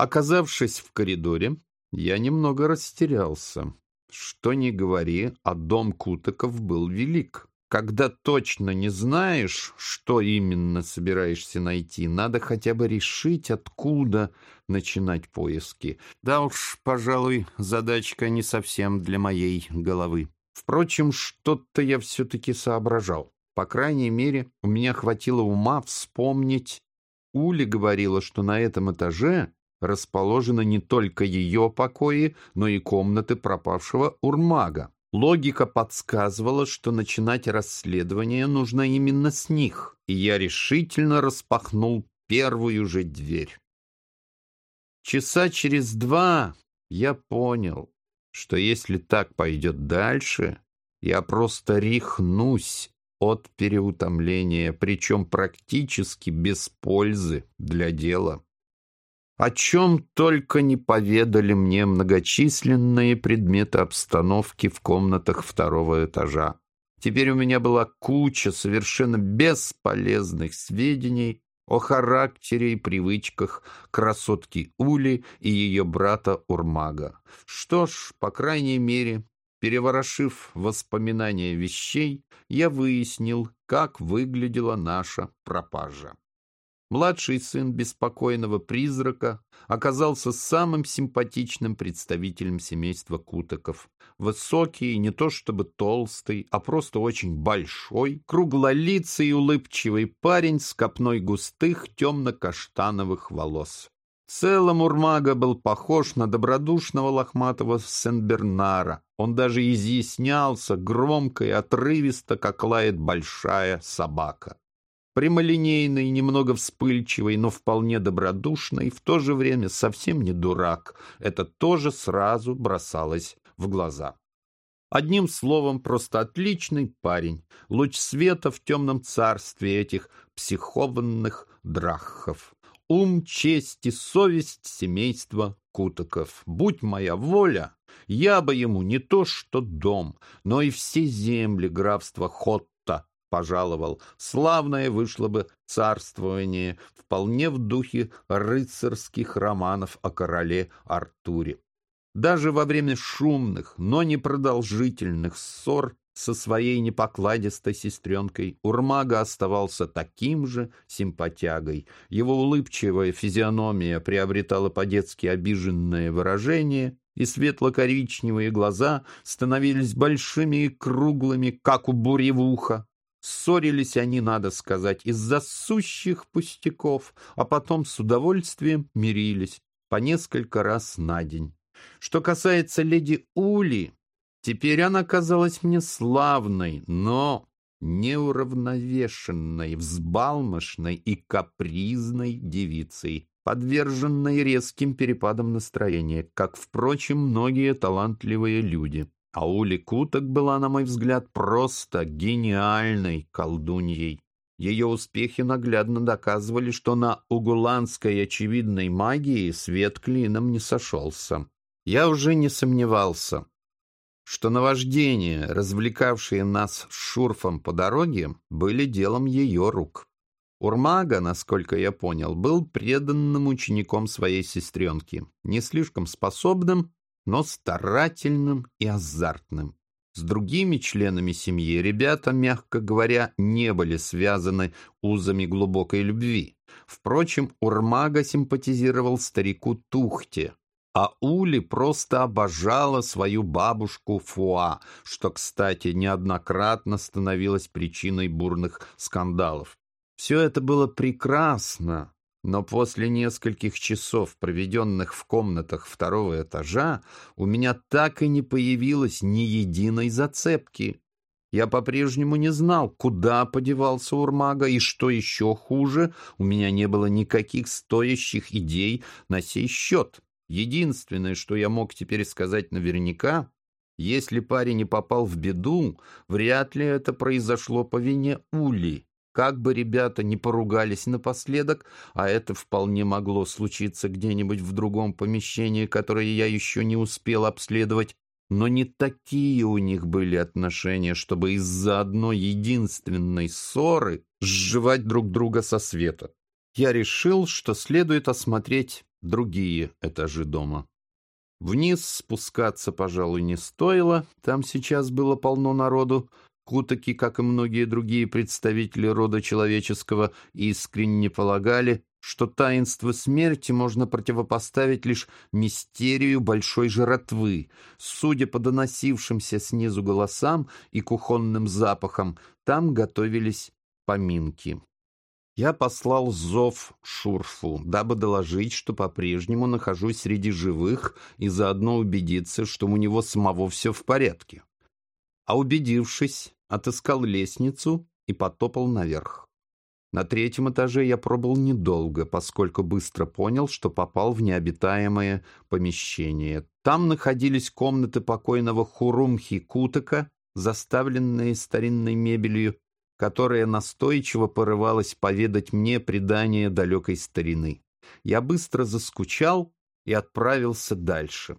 Оказавшись в коридоре, я немного растерялся. Что ни говори, а дом Кутаков был велик. Когда точно не знаешь, что именно собираешься найти, надо хотя бы решить, откуда начинать поиски. Да уж, пожалуй, задачка не совсем для моей головы. Впрочем, что-то я все-таки соображал. По крайней мере, у меня хватило ума вспомнить. Ули говорила, что на этом этаже расположены не только ее покои, но и комнаты пропавшего Урмага. Логика подсказывала, что начинать расследование нужно именно с них, и я решительно распахнул первую же дверь. Часа через два я понял, что если так пойдет дальше, я просто рехнусь от переутомления, причем практически без пользы для дела. О чем только не поведали мне многочисленные предметы обстановки в комнатах второго этажа. Теперь у меня была куча совершенно бесполезных сведений о характере и привычках красотки Ули и ее брата Урмага. Что ж, по крайней мере, переворошив воспоминания вещей, я выяснил, как выглядела наша пропажа. Младший сын беспокойного призрака оказался самым симпатичным представителем семейства Кутаков. Высокий, не то чтобы толстый, а просто очень большой, круглолицый и улыбчивый парень с копной густых темно-каштановых волос. В целом Урмага был похож на добродушного лохматого Сен-Бернара. Он даже изъяснялся громко и отрывисто, как лает большая собака прямолинейный, немного вспыльчивый, но вполне добродушный, в то же время совсем не дурак. Это тоже сразу бросалось в глаза. Одним словом, просто отличный парень, луч света в темном царстве этих психованных драхов. Ум, честь и совесть семейства Кутаков. Будь моя воля, я бы ему не то что дом, но и все земли графства Хот пожаловал, славное вышло бы царствование, вполне в духе рыцарских романов о короле Артуре. Даже во время шумных, но непродолжительных ссор со своей непокладистой сестренкой Урмага оставался таким же симпатягой. Его улыбчивая физиономия приобретала по-детски обиженное выражение, и светло-коричневые глаза становились большими и круглыми, как у буревуха. Ссорились они, надо сказать, из-за сущих пустяков, а потом с удовольствием мирились по несколько раз на день. Что касается леди Ули, теперь она казалась мне славной, но неуравновешенной, взбалмошной и капризной девицей, подверженной резким перепадам настроения, как, впрочем, многие талантливые люди. А Ули Куток была, на мой взгляд, просто гениальной колдуньей. Ее успехи наглядно доказывали, что на угуланской очевидной магии свет клином не сошелся. Я уже не сомневался, что наваждения, развлекавшие нас Шурфом по дороге, были делом ее рук. Урмага, насколько я понял, был преданным учеником своей сестренки, не слишком способным, но старательным и азартным. С другими членами семьи ребята, мягко говоря, не были связаны узами глубокой любви. Впрочем, Урмага симпатизировал старику Тухте, а Ули просто обожала свою бабушку Фуа, что, кстати, неоднократно становилось причиной бурных скандалов. Все это было прекрасно, но после нескольких часов, проведенных в комнатах второго этажа, у меня так и не появилось ни единой зацепки. Я по-прежнему не знал, куда подевался Урмага, и что еще хуже, у меня не было никаких стоящих идей на сей счет. Единственное, что я мог теперь сказать наверняка, если парень не попал в беду, вряд ли это произошло по вине Ули. Как бы ребята не поругались напоследок, а это вполне могло случиться где-нибудь в другом помещении, которое я еще не успел обследовать, но не такие у них были отношения, чтобы из-за одной единственной ссоры сживать друг друга со света. Я решил, что следует осмотреть другие этажи дома. Вниз спускаться, пожалуй, не стоило, там сейчас было полно народу. Кутаки, как и многие другие представители рода человеческого, искренне полагали, что таинство смерти можно противопоставить лишь мистерию большой жратвы. Судя по доносившимся снизу голосам и кухонным запахам, там готовились поминки. Я послал зов Шурфу, дабы доложить, что по-прежнему нахожусь среди живых и заодно убедиться, что у него самого все в порядке. А убедившись, отыскал лестницу и потопал наверх. На третьем этаже я пробыл недолго, поскольку быстро понял, что попал в необитаемое помещение. Там находились комнаты покойного Хурумхи Кутака, заставленные старинной мебелью, которая настойчиво порывалась поведать мне предание далекой старины. Я быстро заскучал и отправился дальше.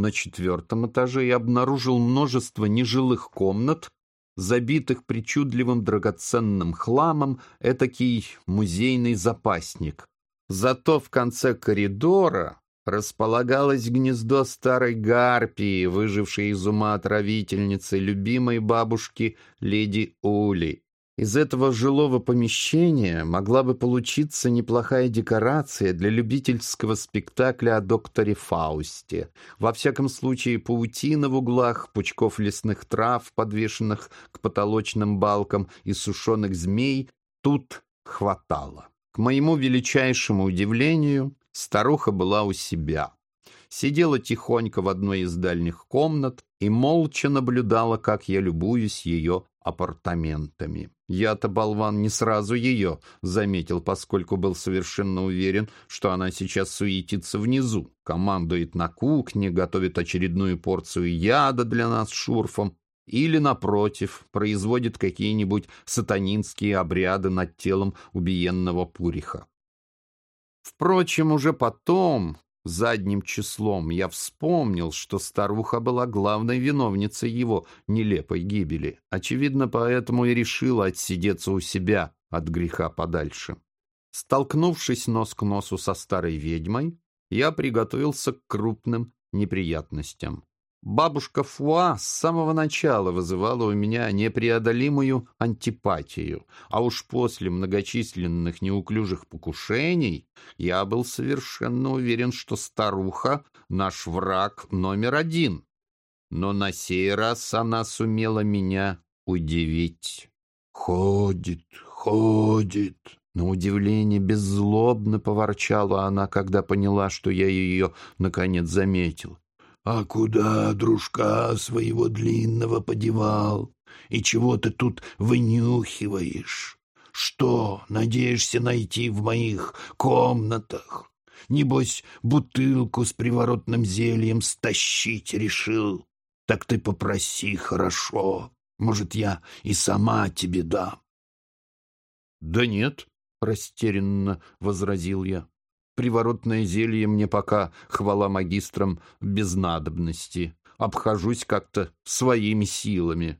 На четвертом этаже я обнаружил множество нежилых комнат, забитых причудливым драгоценным хламом, этакий музейный запасник. Зато в конце коридора располагалось гнездо старой гарпии, выжившей из ума отравительницы, любимой бабушки леди Ули. Из этого жилого помещения могла бы получиться неплохая декорация для любительского спектакля о докторе Фаусте. Во всяком случае, паутина в углах, пучков лесных трав, подвешенных к потолочным балкам и сушеных змей тут хватало. К моему величайшему удивлению, Старуха была у себя. Сидела тихонько в одной из дальних комнат и молча наблюдала, как я любуюсь ее апартаментами. Я-то, болван, не сразу ее заметил, поскольку был совершенно уверен, что она сейчас суетится внизу, командует на кухне, готовит очередную порцию яда для нас шурфом или, напротив, производит какие-нибудь сатанинские обряды над телом убиенного Пуриха. Впрочем, уже потом, задним числом, я вспомнил, что старуха была главной виновницей его нелепой гибели. Очевидно, поэтому и решила отсидеться у себя от греха подальше. Столкнувшись нос к носу со старой ведьмой, я приготовился к крупным неприятностям. Бабушка Фуа с самого начала вызывала у меня непреодолимую антипатию, а уж после многочисленных неуклюжих покушений я был совершенно уверен, что старуха — наш враг номер один. Но на сей раз она сумела меня удивить. «Ходит, ходит!» На удивление беззлобно поворчала она, когда поняла, что я ее, наконец, заметил. А куда дружка своего длинного подевал? И чего ты тут вынюхиваешь? Что, надеешься найти в моих комнатах? Небось, бутылку с приворотным зельем стащить решил? Так ты попроси хорошо. Может, я и сама тебе дам. — Да нет, — растерянно возразил я. Приворотное зелье мне пока, хвала магистрам, без надобности. Обхожусь как-то своими силами.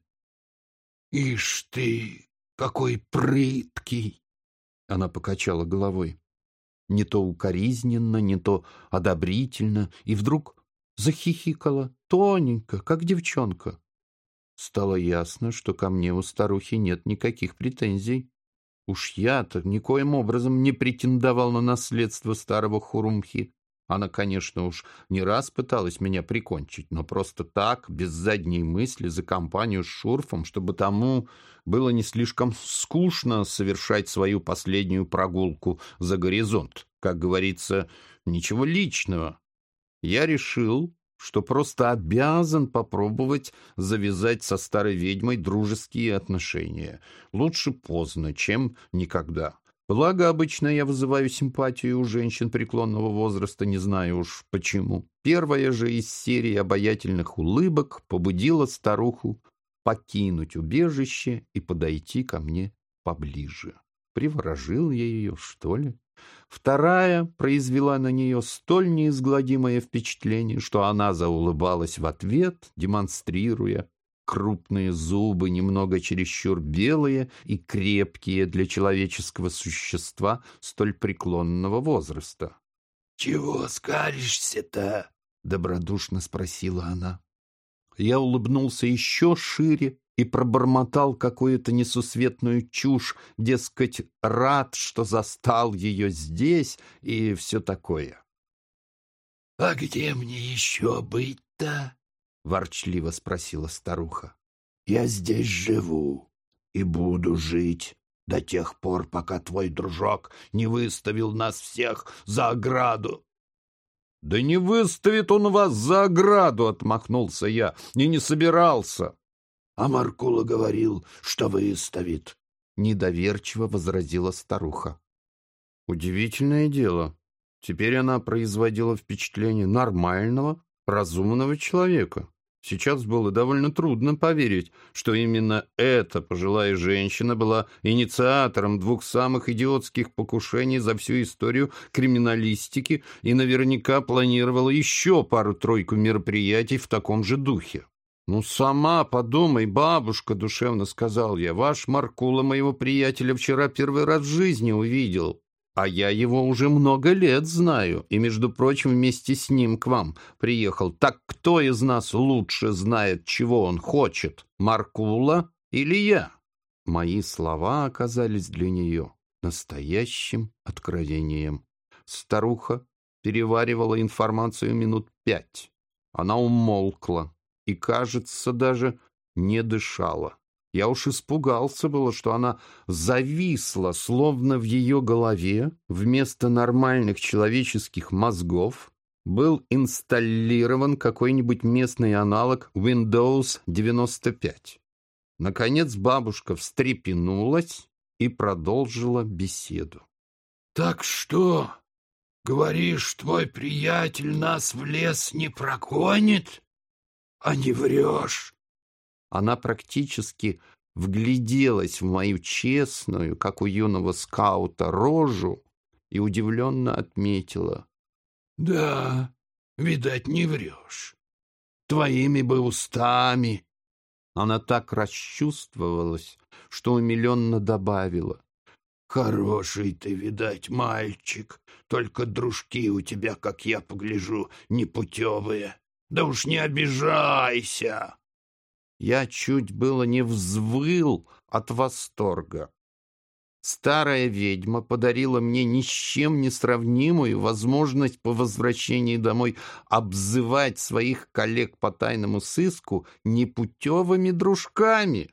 — Ишь ты, какой прыткий! Она покачала головой. Не то укоризненно, не то одобрительно, и вдруг захихикала, тоненько, как девчонка. Стало ясно, что ко мне у старухи нет никаких претензий. Уж я-то никоим образом не претендовал на наследство старого Хурумхи. Она, конечно, уж не раз пыталась меня прикончить, но просто так, без задней мысли, за компанию с Шурфом, чтобы тому было не слишком скучно совершать свою последнюю прогулку за горизонт. Как говорится, ничего личного. Я решил, что просто обязан попробовать завязать со старой ведьмой дружеские отношения. Лучше поздно, чем никогда. Благо, обычно я вызываю симпатию у женщин преклонного возраста, не знаю уж почему. Первая же из серии обаятельных улыбок побудила старуху покинуть убежище и подойти ко мне поближе. Приворожил я ее, что ли? Вторая произвела на нее столь неизгладимое впечатление, что она заулыбалась в ответ, демонстрируя крупные зубы, немного чересчур белые и крепкие для человеческого существа столь преклонного возраста. «Чего скалишься-то?» — добродушно спросила она. Я улыбнулся еще шире и пробормотал какую-то несусветную чушь, дескать, рад, что застал ее здесь и все такое. — А где мне еще быть-то? — ворчливо спросила старуха. — Я здесь живу и буду жить до тех пор, пока твой дружок не выставил нас всех за ограду. — Да не выставит он вас за ограду, — отмахнулся я, — и не собирался. — А Маркула говорил, что выставит, — недоверчиво возразила старуха. Удивительное дело. Теперь она производила впечатление нормального, разумного человека. Сейчас было довольно трудно поверить, что именно эта пожилая женщина была инициатором двух самых идиотских покушений за всю историю криминалистики и наверняка планировала еще пару-тройку мероприятий в таком же духе. «Ну, сама подумай, бабушка», — душевно сказал я, — «ваш Маркула моего приятеля вчера первый раз в жизни увидел. А я его уже много лет знаю, и, между прочим, вместе с ним к вам приехал. Так кто из нас лучше знает, чего он хочет, Маркула или я?» Мои слова оказались для нее настоящим откровением. Старуха переваривала информацию минут пять. Она умолкла и, кажется, даже не дышала. Я уж испугался было, что она зависла, словно в ее голове вместо нормальных человеческих мозгов был инсталлирован какой-нибудь местный аналог Windows 95. Наконец бабушка встрепенулась и продолжила беседу. «Так что, говоришь, твой приятель нас в лес не прогонит? А не врешь?» Она практически вгляделась в мою честную, как у юного скаута, рожу и удивленно отметила. «Да, видать, не врешь. Твоими бы устами». Она так расчувствовалась, что умиленно добавила. «Хороший ты, видать, мальчик, только дружки у тебя, как я погляжу, непутевые. Да уж не обижайся!» Я чуть было не взвыл от восторга. Старая ведьма подарила мне ни с чем не сравнимую возможность по возвращении домой обзывать своих коллег по тайному сыску непутевыми дружками.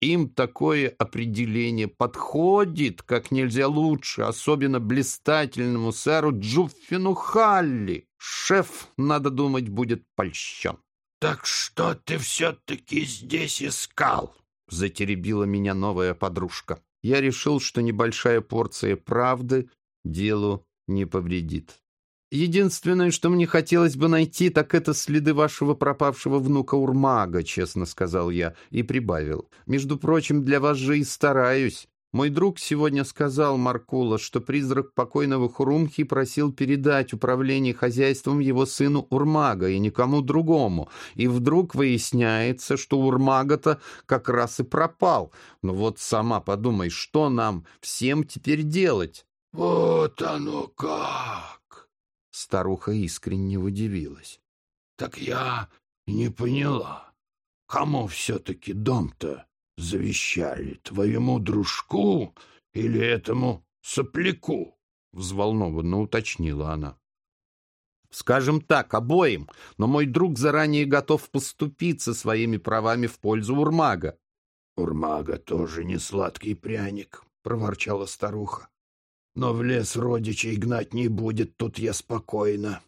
Им такое определение подходит как нельзя лучше, особенно блистательному сэру Джуффину Халли. Шеф, надо думать, будет польщен. «Так что ты все-таки здесь искал?» — затеребила меня новая подружка. Я решил, что небольшая порция правды делу не повредит. «Единственное, что мне хотелось бы найти, так это следы вашего пропавшего внука Урмага», — честно сказал я и прибавил. «Между прочим, для вас же и стараюсь. Мой друг сегодня сказал Маркула, что призрак покойного Хурумхи просил передать управление хозяйством его сыну Урмага и никому другому. И вдруг выясняется, что Урмага-то как раз и пропал. Ну вот сама подумай, что нам всем теперь делать? — Вот оно как! — старуха искренне удивилась. — Так я не поняла, кому все-таки дом-то? завещали? Твоему дружку или этому сопляку? Взволнованно уточнила она. Скажем так, обоим, но мой друг заранее готов поступиться своими правами в пользу Урмага. Урмага тоже не сладкий пряник, проворчала старуха. Но в лес родичей гнать не будет, тут я спокойна.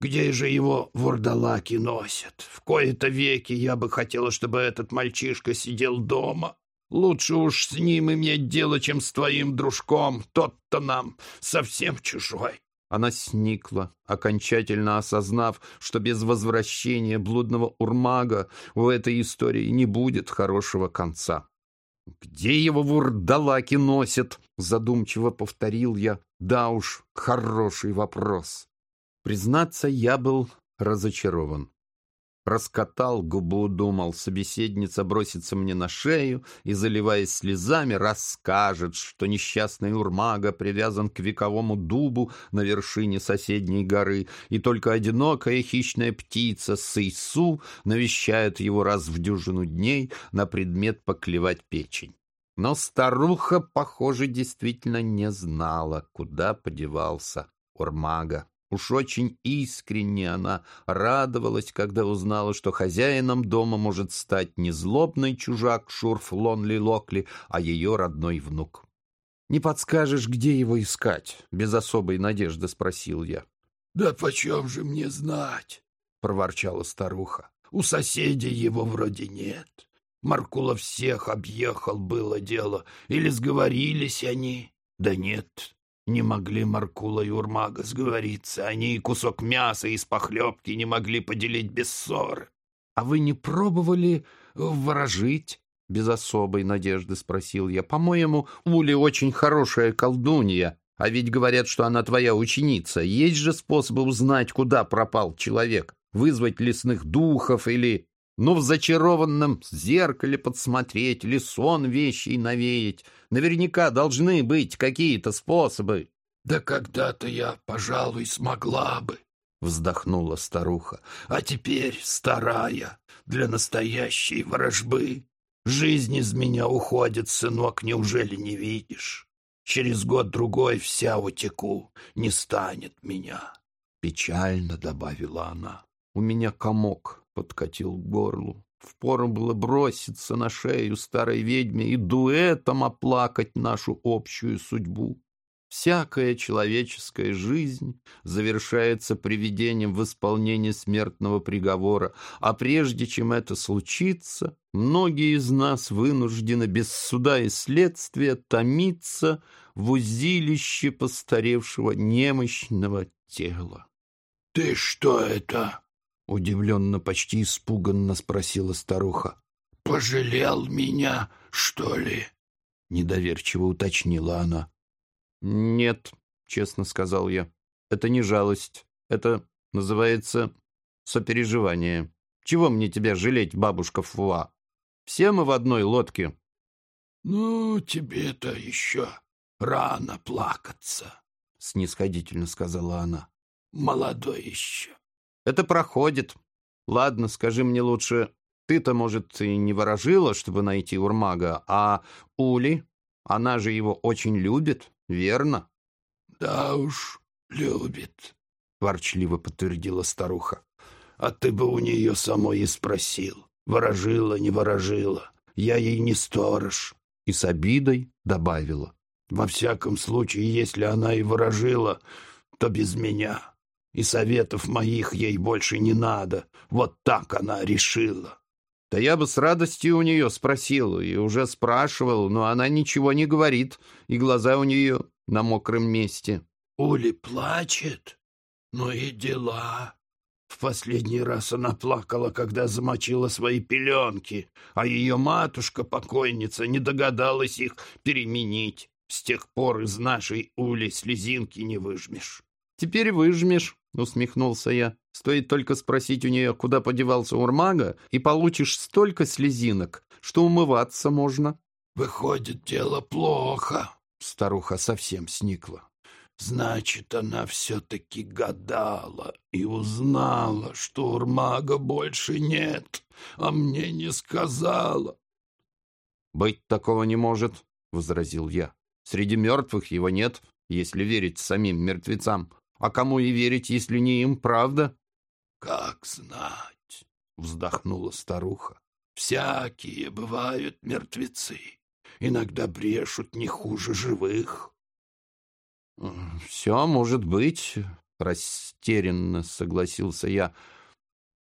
Где же его вурдалаки носят? В кои-то веки я бы хотела, чтобы этот мальчишка сидел дома. Лучше уж с ним иметь дело, чем с твоим дружком. Тот-то нам совсем чужой. Она сникла, окончательно осознав, что без возвращения блудного урмага у этой истории не будет хорошего конца. «Где его вурдалаки носят?» — задумчиво повторил я. «Да уж, хороший вопрос». Признаться, я был разочарован. Раскатал губу, думал, собеседница бросится мне на шею и, заливаясь слезами, расскажет, что несчастный Урмага привязан к вековому дубу на вершине соседней горы, и только одинокая хищная птица Сейсу навещает его раз в дюжину дней на предмет поклевать печень. Но старуха, похоже, действительно не знала, куда подевался Урмага. Уж очень искренне она радовалась, когда узнала, что хозяином дома может стать не злобный чужак Шурф Лонли Локли, а ее родной внук. «Не подскажешь, где его искать?» — без особой надежды спросил я. «Да почем же мне знать?» — проворчала старуха. «У соседей его вроде нет. Маркула всех объехал, было дело. Или сговорились они? Да нет, не могли Маркула и Урмага сговориться. Они и кусок мяса из похлебки не могли поделить без ссоры. — А вы не пробовали ворожить? — без особой надежды спросил я. — По-моему, Ули очень хорошая колдунья. А ведь говорят, что она твоя ученица. Есть же способы узнать, куда пропал человек? Вызвать лесных духов или ну, в зачарованном зеркале подсмотреть или сон вещей навеять. Наверняка должны быть какие-то способы. — Да когда-то я, пожалуй, смогла бы, — вздохнула старуха. — А теперь старая для настоящей ворожбы. Жизнь из меня уходит, сынок, неужели не видишь? Через год-другой вся утеку, не станет меня. Печально добавила она. У меня комок подкатил к горлу. Впору было броситься на шею старой ведьме и дуэтом оплакать нашу общую судьбу. Всякая человеческая жизнь завершается приведением в исполнение смертного приговора, а прежде чем это случится, многие из нас вынуждены без суда и следствия томиться в узилище постаревшего немощного тела. — Ты что это? Удивленно, почти испуганно спросила старуха. «Пожалел меня, что ли?» Недоверчиво уточнила она. «Нет», — честно сказал я. «Это не жалость. Это называется сопереживание. Чего мне тебя жалеть, бабушка Фуа? Все мы в одной лодке». «Ну, тебе-то еще рано плакаться», — снисходительно сказала она. «Молодой еще». Это проходит. Ладно, скажи мне лучше, ты-то, может, и не ворожила, чтобы найти Урмага, а Ули, она же его очень любит, верно? — Да уж, любит, — ворчливо подтвердила старуха. — А ты бы у нее самой и спросил, ворожила, не ворожила. Я ей не сторож. И с обидой добавила. — Во всяком случае, если она и ворожила, то без меня и советов моих ей больше не надо. Вот так она решила. Да я бы с радостью у нее спросил и уже спрашивал, но она ничего не говорит, и глаза у нее на мокром месте. Ули плачет? Ну и дела. В последний раз она плакала, когда замочила свои пеленки, а ее матушка-покойница не догадалась их переменить. С тех пор из нашей Ули слезинки не выжмешь. Теперь выжмешь, — усмехнулся я. «Стоит только спросить у нее, куда подевался Урмага, и получишь столько слезинок, что умываться можно». «Выходит, дело плохо», — старуха совсем сникла. «Значит, она все-таки гадала и узнала, что Урмага больше нет, а мне не сказала». «Быть такого не может», — возразил я. «Среди мертвых его нет, если верить самим мертвецам. А кому и верить, если не им, правда? — Как знать, — вздохнула старуха. — Всякие бывают мертвецы. Иногда брешут не хуже живых. — Все может быть, — растерянно согласился я.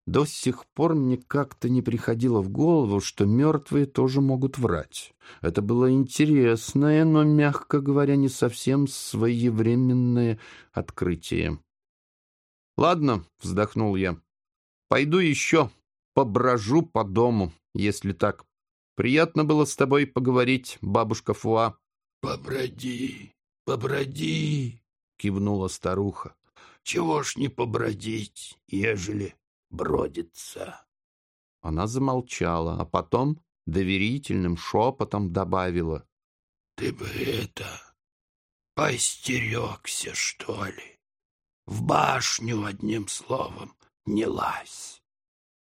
До сих пор мне как-то не приходило в голову, что мертвые тоже могут врать. Это было интересное, но, мягко говоря, не совсем своевременное открытие. «Ладно», — вздохнул я, — «пойду еще поброжу по дому, если так. Приятно было с тобой поговорить, бабушка Фуа». «Поброди, поброди», — кивнула старуха. «Чего ж не побродить, ежели бродится. Она замолчала, а потом доверительным шепотом добавила. — Ты бы это... поистерегся, что ли? В башню, одним словом, не лазь.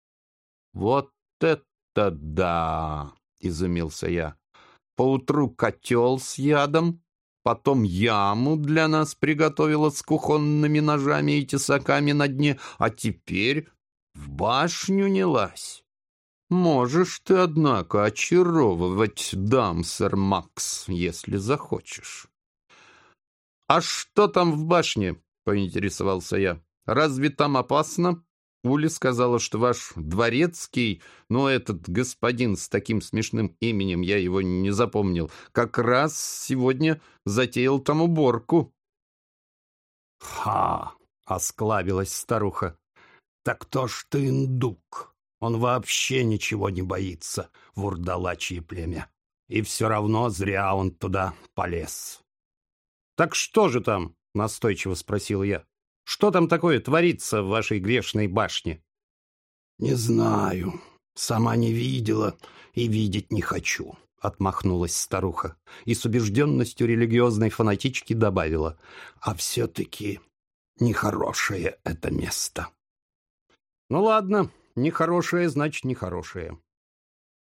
— Вот это да! — изумился я. — Поутру котел с ядом, потом яму для нас приготовила с кухонными ножами и тесаками на дне, а теперь в башню не лазь. Можешь ты, однако, очаровывать дам, сэр Макс, если захочешь. — А что там в башне? — поинтересовался я. — Разве там опасно? Ули сказала, что ваш дворецкий, ну, этот господин с таким смешным именем, я его не запомнил, как раз сегодня затеял там уборку. — Ха! — осклабилась старуха. — Так то ж ты индук. Он вообще ничего не боится, вурдалачье племя. И все равно зря он туда полез. — Так что же там? — настойчиво спросил я. — Что там такое творится в вашей грешной башне? — Не знаю. Сама не видела и видеть не хочу. — отмахнулась старуха и с убежденностью религиозной фанатички добавила. — А все-таки нехорошее это место. — Ну ладно, Нехорошее значит нехорошее.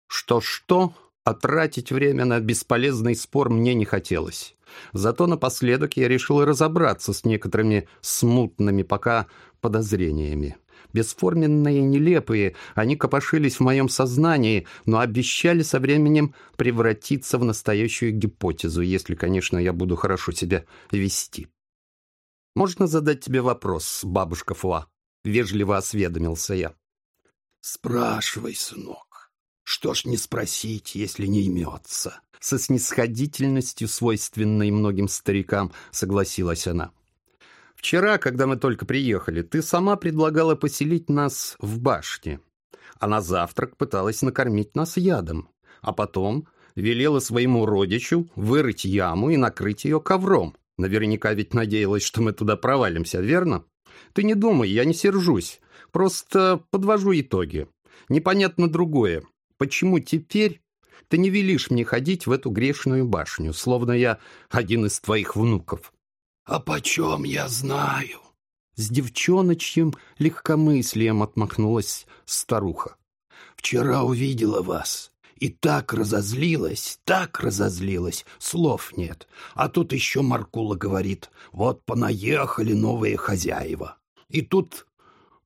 Что-что, а тратить время на бесполезный спор мне не хотелось. Зато напоследок я решил разобраться с некоторыми смутными пока подозрениями. Бесформенные нелепые, они копошились в моем сознании, но обещали со временем превратиться в настоящую гипотезу, если, конечно, я буду хорошо себя вести. «Можно задать тебе вопрос, бабушка Фуа?» — вежливо осведомился я. Спрашивай, сынок. Что ж не спросить, если не имется? Со снисходительностью, свойственной многим старикам, согласилась она. Вчера, когда мы только приехали, ты сама предлагала поселить нас в башне, а на завтрак пыталась накормить нас ядом, а потом велела своему родичу вырыть яму и накрыть ее ковром. Наверняка ведь надеялась, что мы туда провалимся, верно? Ты не думай, я не сержусь. Просто подвожу итоги. Непонятно другое. Почему теперь ты не велишь мне ходить в эту грешную башню, словно я один из твоих внуков? — А почем я знаю? С девчоночьим легкомыслием отмахнулась старуха. — Вчера увидела вас и так разозлилась, так разозлилась, слов нет. А тут еще Маркула говорит, вот понаехали новые хозяева. И тут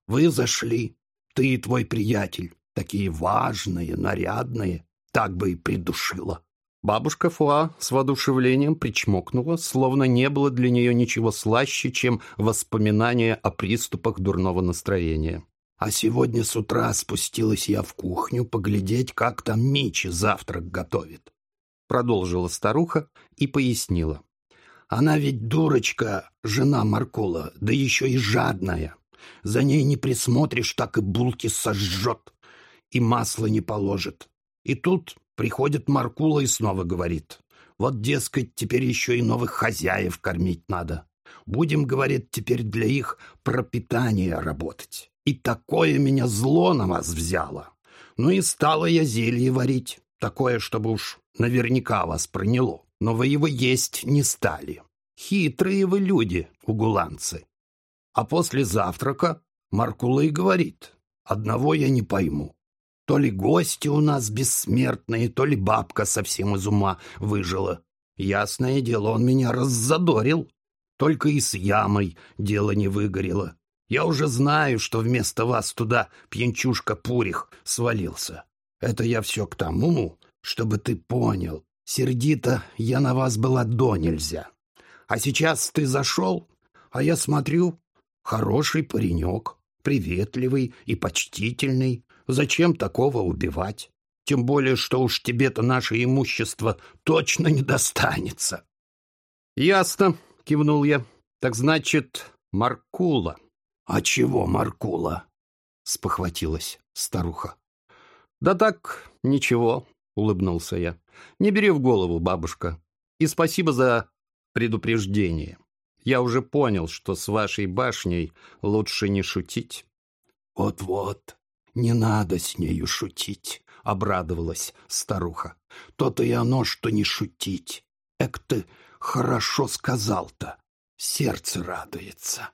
вы зашли, ты и твой приятель, такие важные, нарядные, так бы и придушила. Бабушка Фуа с воодушевлением причмокнула, словно не было для нее ничего слаще, чем воспоминания о приступах дурного настроения. А сегодня с утра спустилась я в кухню поглядеть, как там Мичи завтрак готовит. Продолжила старуха и пояснила. Она ведь дурочка, жена Маркула, да еще и жадная. За ней не присмотришь, так и булки сожжет, и масло не положит. И тут приходит Маркула и снова говорит, вот, дескать, теперь еще и новых хозяев кормить надо. Будем, говорит, теперь для их пропитания работать. И такое меня зло на вас взяло. Ну и стала я зелье варить, такое, чтобы уж наверняка вас проняло. Но вы его есть не стали. Хитрые вы люди, угуланцы. А после завтрака Маркула и говорит, одного я не пойму. То ли гости у нас бессмертные, то ли бабка совсем из ума выжила. Ясное дело, он меня раззадорил. Только и с ямой дело не выгорело. Я уже знаю, что вместо вас туда пьянчушка Пурих свалился. Это я все к тому, чтобы ты понял. Сердито я на вас была до нельзя. А сейчас ты зашел, а я смотрю, Хороший паренек, приветливый и почтительный. Зачем такого убивать? Тем более, что уж тебе-то наше имущество точно не достанется. — Ясно, — кивнул я. — Так значит, Маркула. — А чего Маркула? — спохватилась старуха. — Да так, ничего, — улыбнулся я. — Не бери в голову, бабушка. И спасибо за предупреждение. Я уже понял, что с вашей башней лучше не шутить. Вот-вот, не надо с нею шутить, — обрадовалась старуха. То-то и оно, что не шутить. Эк ты хорошо сказал-то, сердце радуется.